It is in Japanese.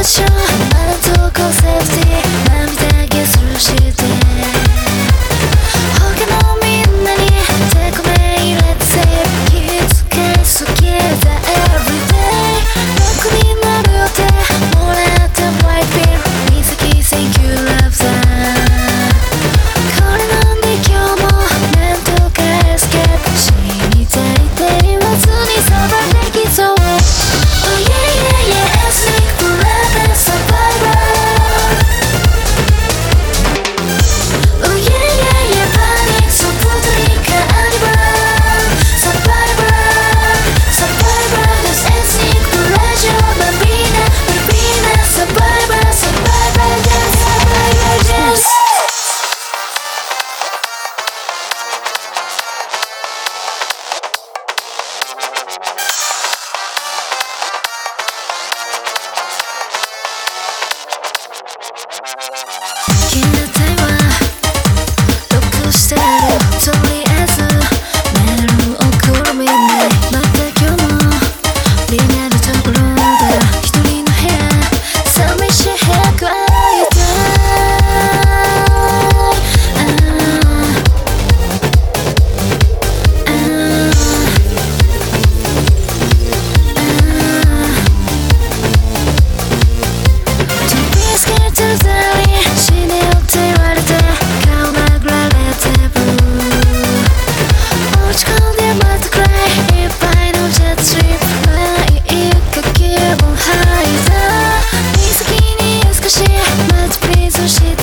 Emotion, mental capacity 做谁的？